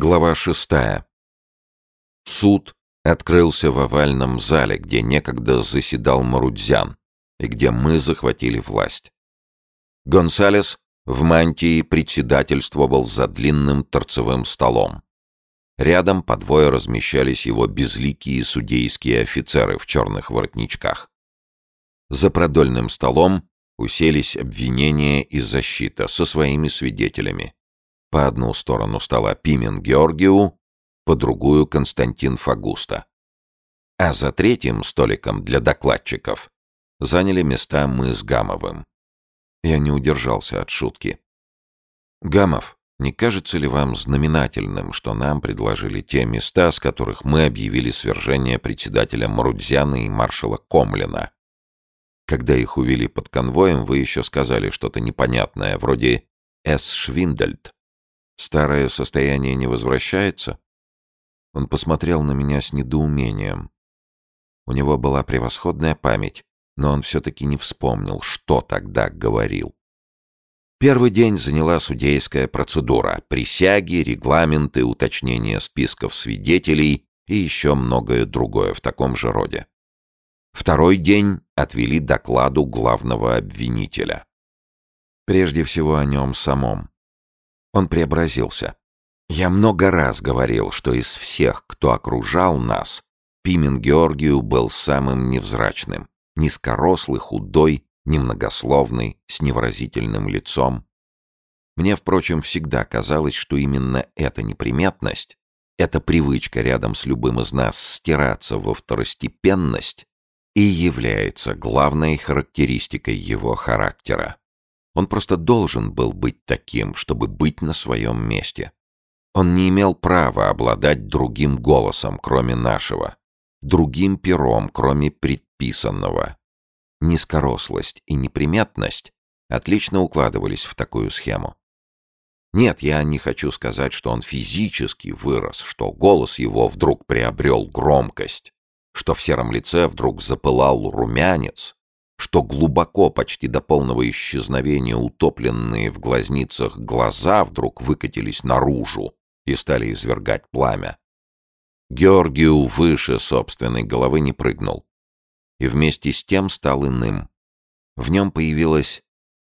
Глава шестая. Суд открылся в овальном зале, где некогда заседал Марудзян и где мы захватили власть. Гонсалес в мантии председательствовал за длинным торцевым столом. Рядом по двое размещались его безликие судейские офицеры в черных воротничках. За продольным столом уселись обвинения и защита со своими свидетелями. По одну сторону стола Пимен Георгию, по другую Константин Фагуста. А за третьим столиком для докладчиков заняли места мы с Гамовым. Я не удержался от шутки. «Гамов, не кажется ли вам знаменательным, что нам предложили те места, с которых мы объявили свержение председателя Марудзяна и маршала Комлина? Когда их увели под конвоем, вы еще сказали что-то непонятное, вроде «С. Швиндельд». Старое состояние не возвращается? Он посмотрел на меня с недоумением. У него была превосходная память, но он все-таки не вспомнил, что тогда говорил. Первый день заняла судейская процедура, присяги, регламенты, уточнение списков свидетелей и еще многое другое в таком же роде. Второй день отвели докладу главного обвинителя. Прежде всего о нем самом. Он преобразился. Я много раз говорил, что из всех, кто окружал нас, Пимен Георгию был самым невзрачным. Низкорослый, худой, немногословный, с невыразительным лицом. Мне, впрочем, всегда казалось, что именно эта неприметность, эта привычка рядом с любым из нас стираться во второстепенность и является главной характеристикой его характера. Он просто должен был быть таким, чтобы быть на своем месте. Он не имел права обладать другим голосом, кроме нашего, другим пером, кроме предписанного. Низкорослость и неприметность отлично укладывались в такую схему. Нет, я не хочу сказать, что он физически вырос, что голос его вдруг приобрел громкость, что в сером лице вдруг запылал румянец, что глубоко, почти до полного исчезновения утопленные в глазницах глаза вдруг выкатились наружу и стали извергать пламя. Георгию выше собственной головы не прыгнул. И вместе с тем стал иным. В нем появилась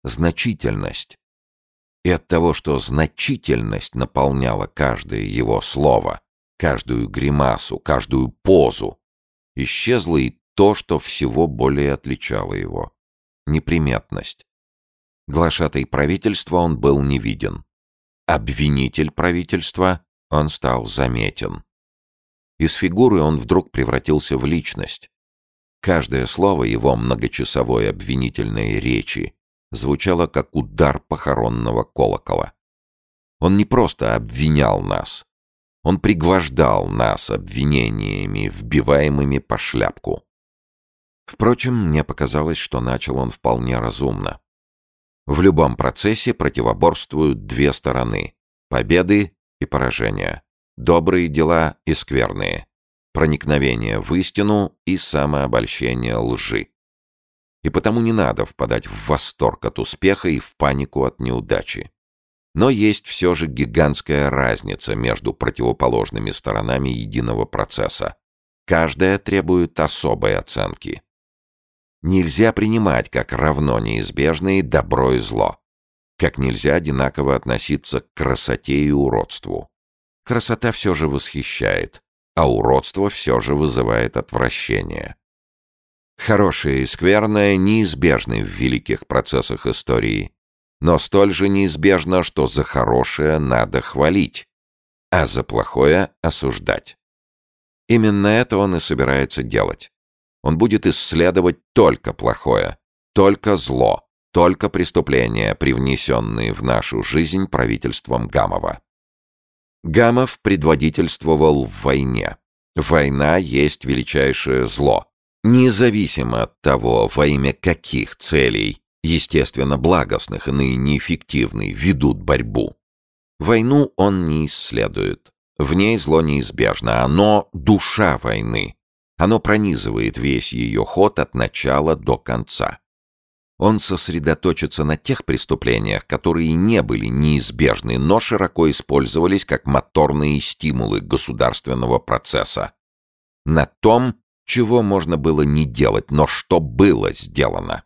значительность. И от того, что значительность наполняла каждое его слово, каждую гримасу, каждую позу, исчезла и то, что всего более отличало его — неприметность. Глашатой правительства он был не виден. Обвинитель правительства он стал заметен. Из фигуры он вдруг превратился в личность. Каждое слово его многочасовой обвинительной речи звучало как удар похоронного колокола. Он не просто обвинял нас. Он пригвождал нас обвинениями, вбиваемыми по шляпку. Впрочем, мне показалось, что начал он вполне разумно. В любом процессе противоборствуют две стороны — победы и поражения, добрые дела и скверные, проникновение в истину и самообольщение лжи. И потому не надо впадать в восторг от успеха и в панику от неудачи. Но есть все же гигантская разница между противоположными сторонами единого процесса. Каждая требует особой оценки нельзя принимать как равно неизбежные добро и зло. Как нельзя одинаково относиться к красоте и уродству. Красота все же восхищает, а уродство все же вызывает отвращение. Хорошее и скверное неизбежны в великих процессах истории, но столь же неизбежно, что за хорошее надо хвалить, а за плохое осуждать. Именно это он и собирается делать. Он будет исследовать только плохое, только зло, только преступления, привнесенные в нашу жизнь правительством Гамова. Гамов предводительствовал в войне. Война есть величайшее зло, независимо от того, во имя каких целей, естественно, благостных и неэффективной, ведут борьбу. Войну он не исследует. В ней зло неизбежно, оно — душа войны, оно пронизывает весь ее ход от начала до конца. Он сосредоточится на тех преступлениях, которые не были неизбежны, но широко использовались как моторные стимулы государственного процесса. На том, чего можно было не делать, но что было сделано.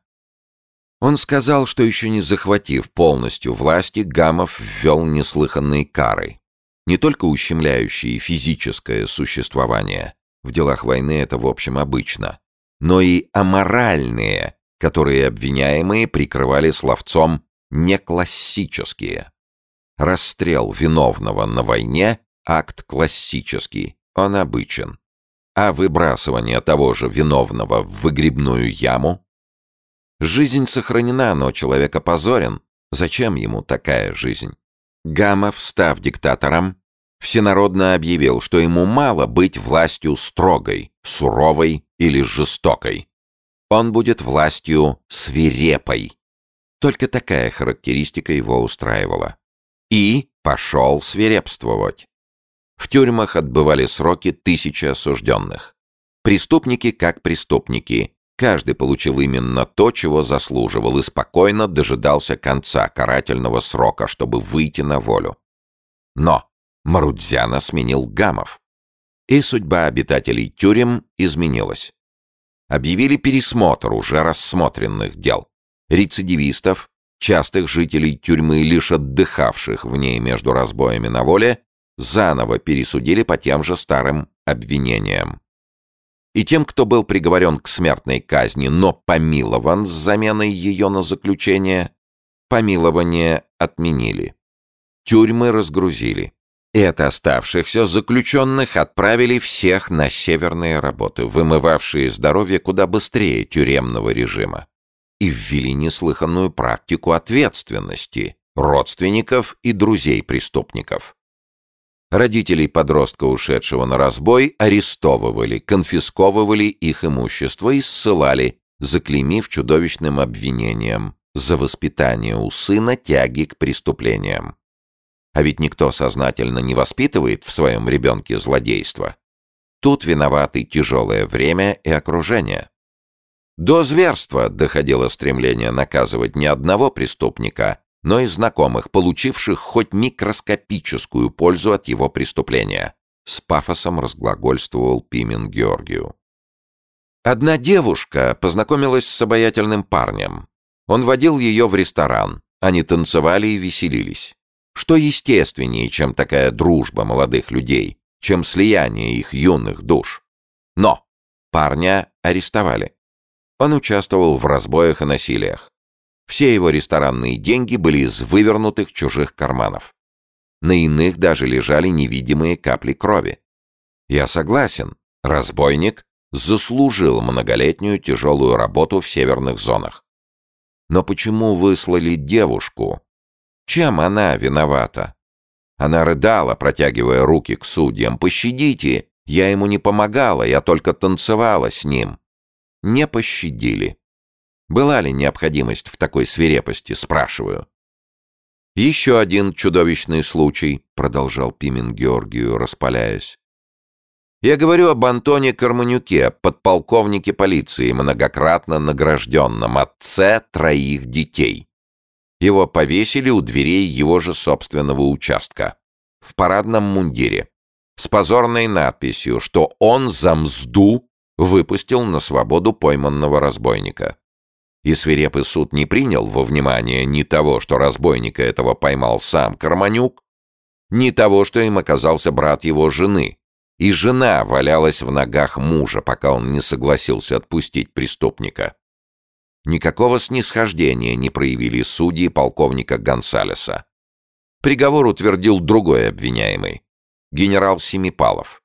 Он сказал, что еще не захватив полностью власти, Гамов ввел неслыханные кары, не только ущемляющие физическое существование, в делах войны это в общем обычно, но и аморальные, которые обвиняемые прикрывали словцом «неклассические». Расстрел виновного на войне – акт классический, он обычен. А выбрасывание того же виновного в выгребную яму? Жизнь сохранена, но человек опозорен. Зачем ему такая жизнь? Гамов, став диктатором, всенародно объявил, что ему мало быть властью строгой, суровой или жестокой. Он будет властью свирепой. Только такая характеристика его устраивала. И пошел свирепствовать. В тюрьмах отбывали сроки тысячи осужденных. Преступники как преступники. Каждый получил именно то, чего заслуживал, и спокойно дожидался конца карательного срока, чтобы выйти на волю. Но Марудзяна сменил Гамов. И судьба обитателей тюрем изменилась. Объявили пересмотр уже рассмотренных дел. Рецидивистов, частых жителей тюрьмы, лишь отдыхавших в ней между разбоями на воле, заново пересудили по тем же старым обвинениям. И тем, кто был приговорен к смертной казни, но помилован с заменой ее на заключение, помилование отменили. Тюрьмы разгрузили. И от оставшихся заключенных отправили всех на северные работы, вымывавшие здоровье куда быстрее тюремного режима. И ввели неслыханную практику ответственности родственников и друзей преступников. Родителей подростка, ушедшего на разбой, арестовывали, конфисковывали их имущество и ссылали, заклеймив чудовищным обвинением за воспитание у сына тяги к преступлениям. А ведь никто сознательно не воспитывает в своем ребенке злодейство. Тут виноваты тяжелое время и окружение. До зверства доходило стремление наказывать не одного преступника, но и знакомых, получивших хоть микроскопическую пользу от его преступления. С пафосом разглагольствовал Пимен Георгию. Одна девушка познакомилась с обаятельным парнем. Он водил ее в ресторан. Они танцевали и веселились. Что естественнее, чем такая дружба молодых людей, чем слияние их юных душ. Но парня арестовали. Он участвовал в разбоях и насилиях. Все его ресторанные деньги были из вывернутых чужих карманов. На иных даже лежали невидимые капли крови. Я согласен, разбойник заслужил многолетнюю тяжелую работу в северных зонах. Но почему выслали девушку? Чем она виновата? Она рыдала, протягивая руки к судьям. «Пощадите! Я ему не помогала, я только танцевала с ним». Не пощадили. Была ли необходимость в такой свирепости, спрашиваю. «Еще один чудовищный случай», — продолжал Пимен Георгию, распаляясь. «Я говорю об Антоне Карманюке, подполковнике полиции, многократно награжденном, отце троих детей. Его повесили у дверей его же собственного участка, в парадном мундире, с позорной надписью, что он за мзду выпустил на свободу пойманного разбойника и свирепый суд не принял во внимание ни того, что разбойника этого поймал сам Карманюк, ни того, что им оказался брат его жены, и жена валялась в ногах мужа, пока он не согласился отпустить преступника. Никакого снисхождения не проявили судьи полковника Гонсалеса. Приговор утвердил другой обвиняемый, генерал Семипалов.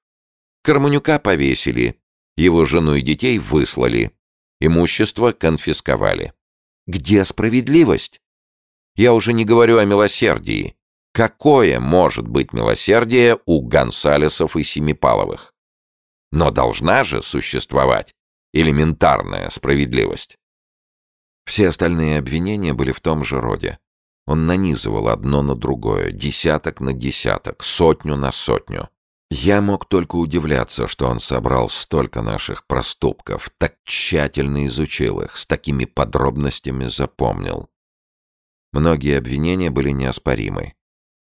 Карманюка повесили, его жену и детей выслали, Имущество конфисковали. Где справедливость? Я уже не говорю о милосердии. Какое может быть милосердие у Гонсалесов и Семипаловых? Но должна же существовать элементарная справедливость. Все остальные обвинения были в том же роде. Он нанизывал одно на другое, десяток на десяток, сотню на сотню. Я мог только удивляться, что он собрал столько наших проступков, так тщательно изучил их, с такими подробностями запомнил. Многие обвинения были неоспоримы.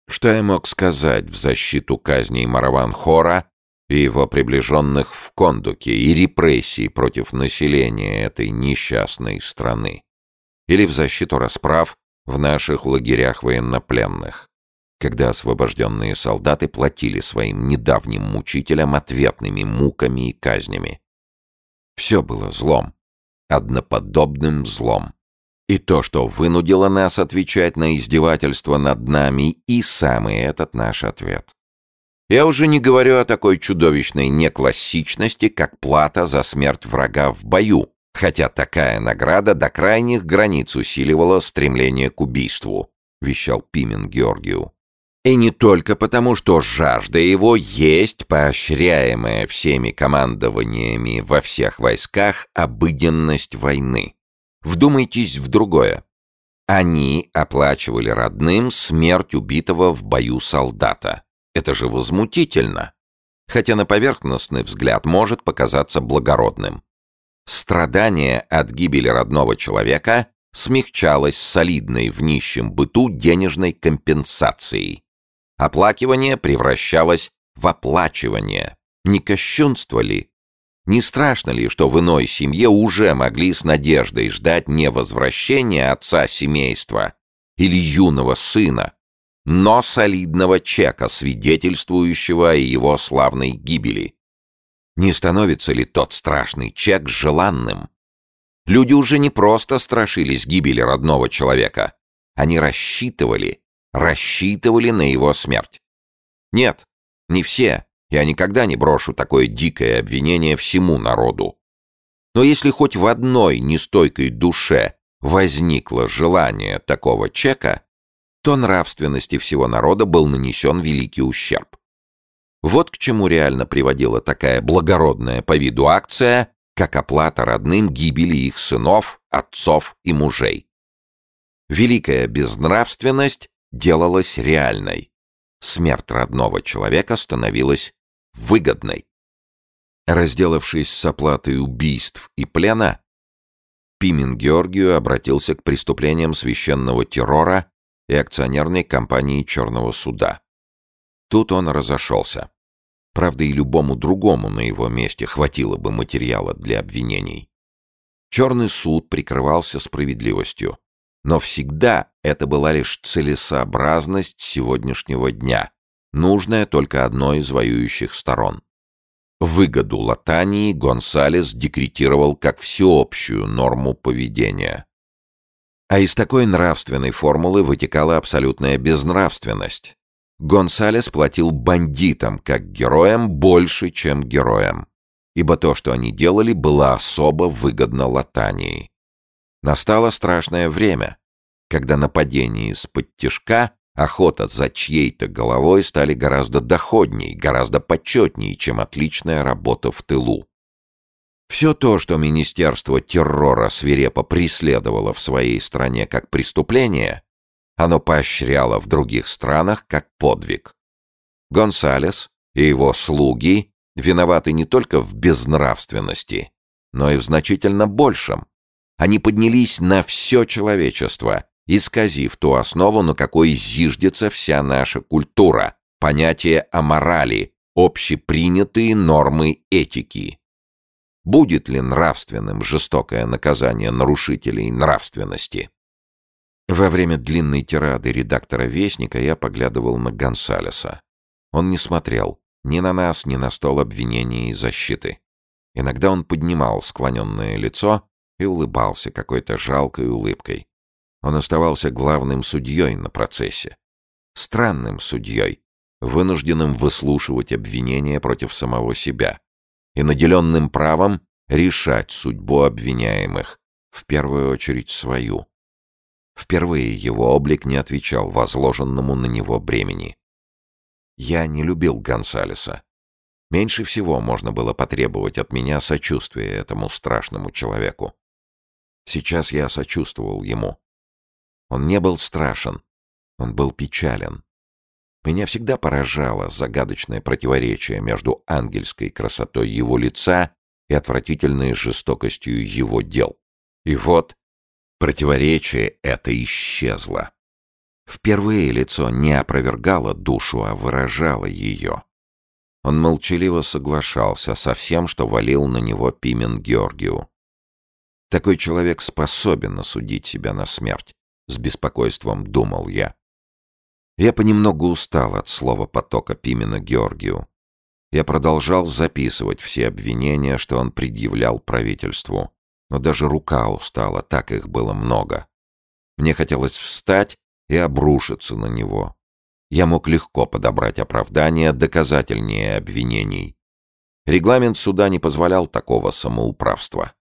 Что я мог сказать в защиту казней Мараван-Хора и его приближенных в Кондуке и репрессий против населения этой несчастной страны? Или в защиту расправ в наших лагерях военнопленных, когда освобожденные солдаты платили своим недавним мучителям ответными муками и казнями? Все было злом, одноподобным злом. И то, что вынудило нас отвечать на издевательство над нами, и самый этот наш ответ. Я уже не говорю о такой чудовищной неклассичности, как плата за смерть врага в бою, хотя такая награда до крайних границ усиливала стремление к убийству, вещал Пимен Георгию. И не только потому, что жажда его есть поощряемая всеми командованиями во всех войсках обыденность войны. Вдумайтесь в другое. Они оплачивали родным смерть убитого в бою солдата. Это же возмутительно. Хотя на поверхностный взгляд может показаться благородным. Страдание от гибели родного человека смягчалось солидной в нищем быту денежной компенсацией. Оплакивание превращалось в оплачивание. Не кощунство ли? Не страшно ли, что в иной семье уже могли с надеждой ждать не возвращения отца семейства или юного сына, но солидного чека, свидетельствующего о его славной гибели? Не становится ли тот страшный чек желанным? Люди уже не просто страшились гибели родного человека. Они рассчитывали, рассчитывали на его смерть. Нет, не все, я никогда не брошу такое дикое обвинение всему народу. Но если хоть в одной нестойкой душе возникло желание такого чека, то нравственности всего народа был нанесен великий ущерб. Вот к чему реально приводила такая благородная по виду акция, как оплата родным гибели их сынов, отцов и мужей. Великая безнравственность делалась реальной. Смерть родного человека становилась выгодной. Разделавшись с оплатой убийств и плена, Пимен Георгию обратился к преступлениям священного террора и акционерной компании Черного суда. Тут он разошелся. Правда, и любому другому на его месте хватило бы материала для обвинений. Черный суд прикрывался справедливостью. Но всегда это была лишь целесообразность сегодняшнего дня, нужная только одной из воюющих сторон. Выгоду Латании Гонсалес декретировал как всеобщую норму поведения. А из такой нравственной формулы вытекала абсолютная безнравственность. Гонсалес платил бандитам, как героям, больше, чем героям. Ибо то, что они делали, было особо выгодно Латании. Настало страшное время, когда нападение из-под тишка Охота за чьей-то головой стали гораздо доходней, гораздо почетней, чем отличная работа в тылу. Все то, что Министерство террора свирепо преследовало в своей стране как преступление, оно поощряло в других странах как подвиг. Гонсалес и его слуги виноваты не только в безнравственности, но и в значительно большем. Они поднялись на все человечество исказив ту основу, на какой зиждется вся наша культура, понятие о морали, общепринятые нормы этики. Будет ли нравственным жестокое наказание нарушителей нравственности? Во время длинной тирады редактора «Вестника» я поглядывал на Гонсалеса. Он не смотрел ни на нас, ни на стол обвинений и защиты. Иногда он поднимал склоненное лицо и улыбался какой-то жалкой улыбкой. Он оставался главным судьей на процессе. Странным судьей, вынужденным выслушивать обвинения против самого себя и наделенным правом решать судьбу обвиняемых, в первую очередь свою. Впервые его облик не отвечал возложенному на него бремени. Я не любил Гонсалеса. Меньше всего можно было потребовать от меня сочувствия этому страшному человеку. Сейчас я сочувствовал ему, он не был страшен, он был печален. Меня всегда поражало загадочное противоречие между ангельской красотой его лица и отвратительной жестокостью его дел. И вот противоречие это исчезло. Впервые лицо не опровергало душу, а выражало ее. Он молчаливо соглашался со всем, что валил на него Пимен Георгию. Такой человек способен осудить себя на смерть, с беспокойством думал я. Я понемногу устал от слова потока Пимена Георгию. Я продолжал записывать все обвинения, что он предъявлял правительству. Но даже рука устала, так их было много. Мне хотелось встать и обрушиться на него. Я мог легко подобрать оправдания, доказательнее обвинений. Регламент суда не позволял такого самоуправства.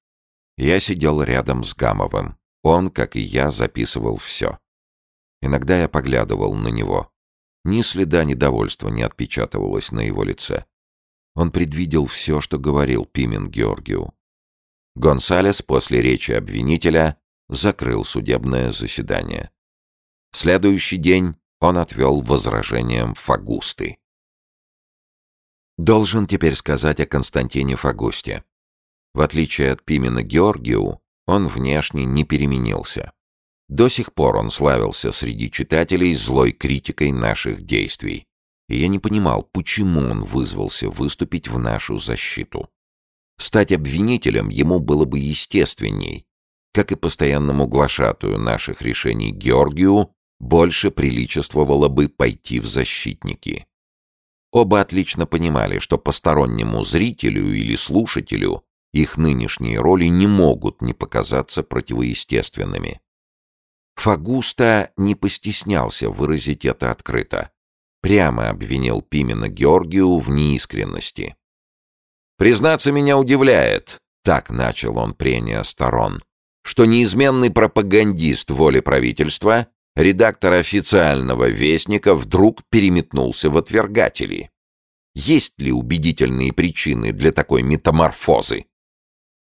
Я сидел рядом с Гамовым. Он, как и я, записывал все. Иногда я поглядывал на него. Ни следа недовольства не отпечатывалось на его лице. Он предвидел все, что говорил Пимен Георгию. Гонсалес после речи обвинителя закрыл судебное заседание. Следующий день он отвел возражением Фагусты. Должен теперь сказать о Константине Фагусте. В отличие от Пимена Георгию, он внешне не переменился. До сих пор он славился среди читателей злой критикой наших действий. И я не понимал, почему он вызвался выступить в нашу защиту. Стать обвинителем ему было бы естественней, как и постоянному глашатую наших решений Георгию больше приличествовало бы пойти в защитники. Оба отлично понимали, что постороннему зрителю или слушателю их нынешние роли не могут не показаться противоестественными. Фагуста не постеснялся выразить это открыто. Прямо обвинил Пимена Георгию в неискренности. «Признаться, меня удивляет», — так начал он прения сторон, что неизменный пропагандист воли правительства, редактор официального вестника, вдруг переметнулся в отвергатели. Есть ли убедительные причины для такой метаморфозы?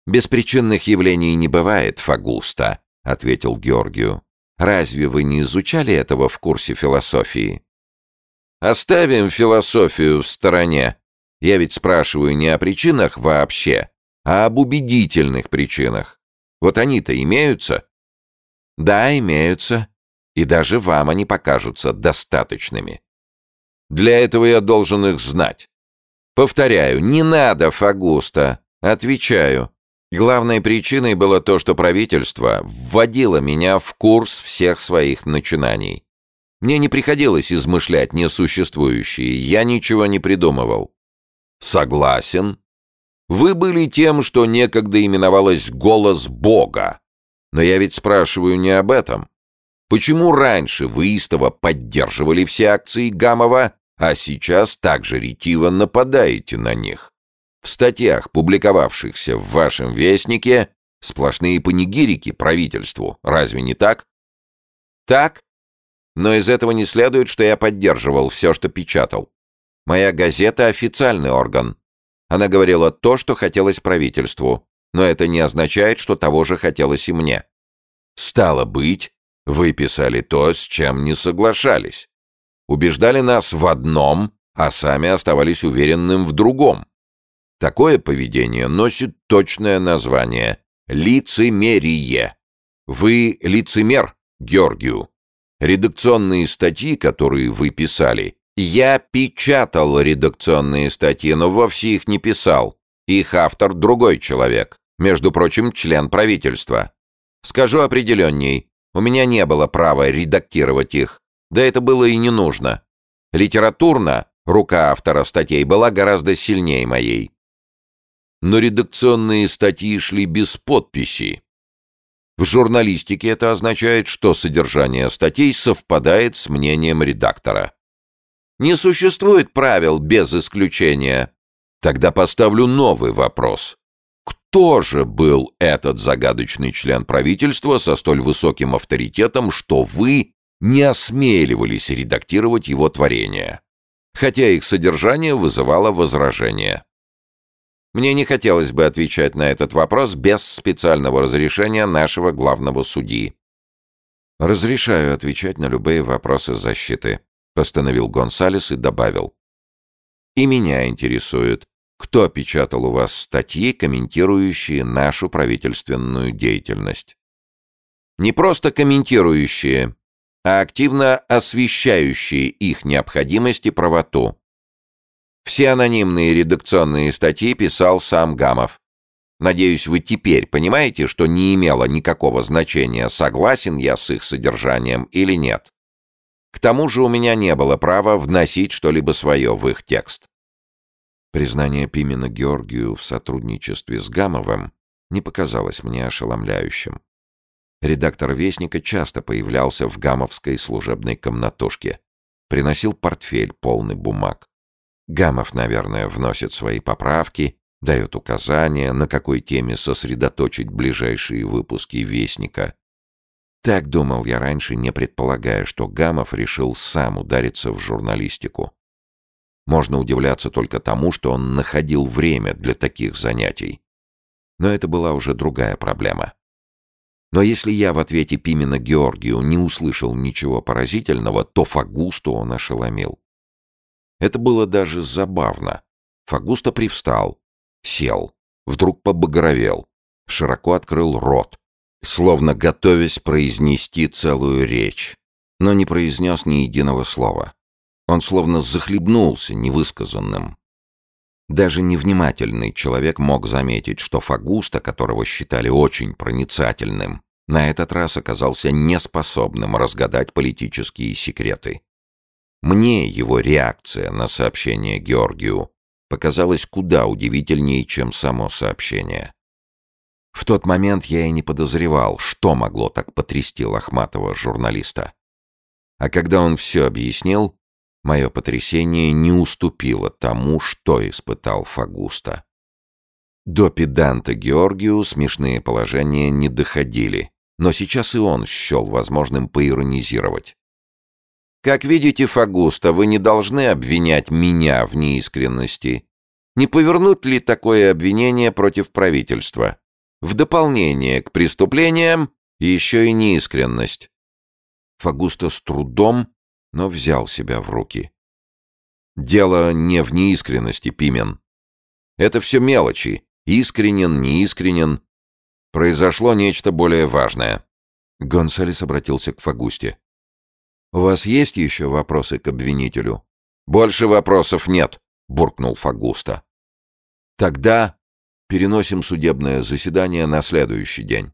«Беспричинных явлений не бывает, Фагуста», — ответил Георгию. Разве вы не изучали этого в курсе философии? Оставим философию в стороне. Я ведь спрашиваю не о причинах вообще, а об убедительных причинах. Вот они-то имеются? Да, имеются. И даже вам они покажутся достаточными. Для этого я должен их знать. Повторяю, не надо, Фагуста. Отвечаю. Главной причиной было то, что правительство вводило меня в курс всех своих начинаний. Мне не приходилось измышлять несуществующие, я ничего не придумывал. Согласен. Вы были тем, что некогда именовалось «голос Бога». Но я ведь спрашиваю не об этом. Почему раньше вы истово поддерживали все акции Гамова, а сейчас так же ретиво нападаете на них? В статьях, публиковавшихся в вашем вестнике, сплошные панигирики правительству. Разве не так? Так. Но из этого не следует, что я поддерживал все, что печатал. Моя газета — официальный орган. Она говорила то, что хотелось правительству, но это не означает, что того же хотелось и мне. Стало быть, вы писали то, с чем не соглашались. Убеждали нас в одном, а сами оставались уверенным в другом. Такое поведение носит точное название – лицемерие. Вы лицемер, Георгию. Редакционные статьи, которые вы писали, я печатал редакционные статьи, но вовсе их не писал. Их автор другой человек, между прочим, член правительства. Скажу определенней, у меня не было права редактировать их, да это было и не нужно. Литературно рука автора статей была гораздо сильнее моей но редакционные статьи шли без подписи. В журналистике это означает, что содержание статей совпадает с мнением редактора. Не существует правил без исключения. Тогда поставлю новый вопрос. Кто же был этот загадочный член правительства со столь высоким авторитетом, что вы не осмеливались редактировать его творения? Хотя их содержание вызывало возражения. Мне не хотелось бы отвечать на этот вопрос без специального разрешения нашего главного судьи. Разрешаю отвечать на любые вопросы защиты. — постановил Гонсалес и добавил. «И меня интересует, кто печатал у вас статьи, комментирующие нашу правительственную деятельность?» «Не просто комментирующие, а активно освещающие их необходимость и правоту. Все анонимные редакционные статьи писал сам Гамов. Надеюсь, вы теперь понимаете, что не имело никакого значения, согласен я с их содержанием или нет. К тому же у меня не было права вносить что-либо свое в их текст. Признание Пимена Георгию в сотрудничестве с Гамовым не показалось мне ошеломляющим. Редактор «Вестника» часто появлялся в гамовской служебной комнатушке. Приносил портфель, полный бумаг. Гамов, наверное, вносит свои поправки, дает указания, на какой теме сосредоточить ближайшие выпуски «Вестника». Так думал я раньше, не предполагая, что Гамов решил сам удариться в журналистику. Можно удивляться только тому, что он находил время для таких занятий. Но это была уже другая проблема. Но если я в ответе Пимена Георгию не услышал ничего поразительного, то Фагусту он ошеломил. Это было даже забавно. Фагуста привстал, сел, вдруг побагровел, широко открыл рот, словно готовясь произнести целую речь, но не произнес ни единого слова. Он словно захлебнулся невысказанным. Даже невнимательный человек мог заметить, что Фагуста, которого считали очень проницательным, на этот раз оказался неспособным разгадать политические секреты. Мне его реакция на сообщение Георгию показалась куда удивительнее, чем само сообщение. В тот момент я и не подозревал, что могло так потрясти лохматого журналиста. А когда он все объяснил, мое потрясение не уступило тому, что испытал Фагуста. До педанта Георгию смешные положения не доходили, но сейчас и он счел возможным поиронизировать. Как видите, Фагуста, вы не должны обвинять меня в неискренности. Не повернут ли такое обвинение против правительства? В дополнение к преступлениям еще и неискренность. Фагуста с трудом, но взял себя в руки. Дело не в неискренности, Пимен. Это все мелочи. Искренен, неискренен. Произошло нечто более важное. Гонсалес обратился к Фагусте. «У вас есть еще вопросы к обвинителю?» «Больше вопросов нет», — буркнул Фагуста. «Тогда переносим судебное заседание на следующий день».